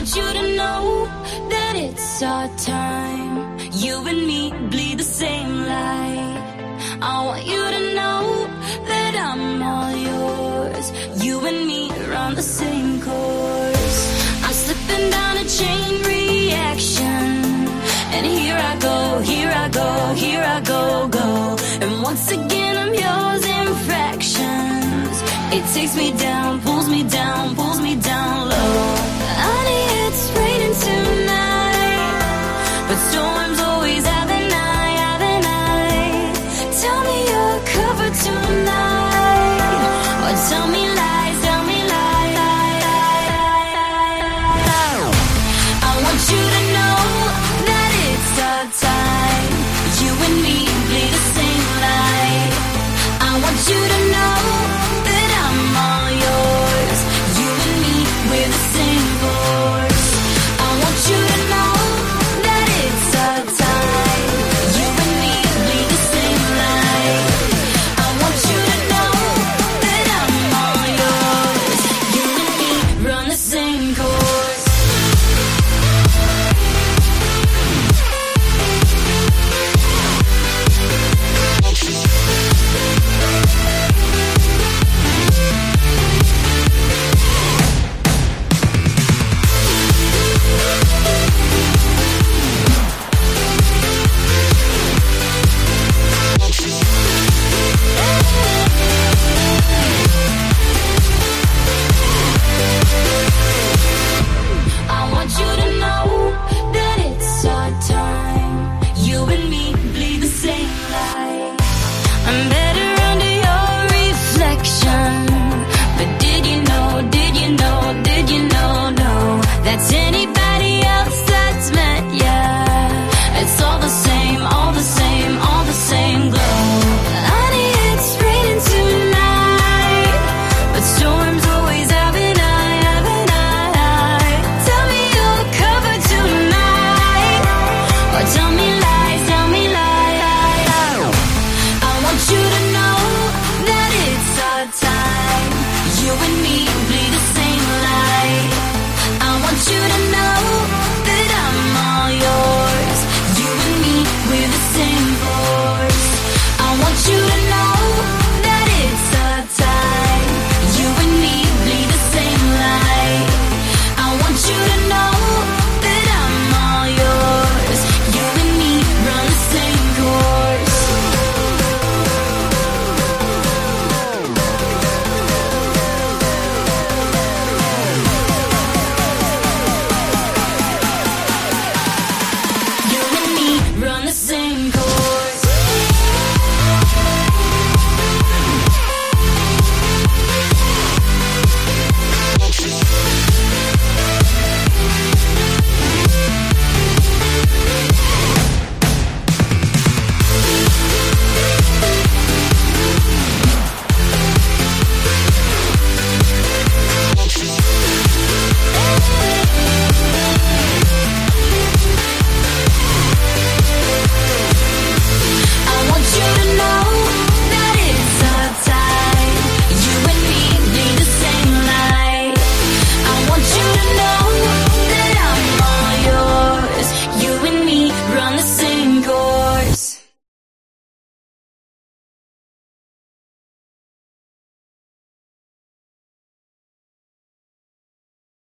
want you to know that it's our time. You and me bleed the same light. I want you to know that I'm all yours. You and me run the same course. I'm slipping down a chain reaction. And here I go, here I go, here I go, go. And once again I'm yours in fractions. It takes me down, pulls me down, pulls me down low. Want you to me bleed the same light. I want you to know.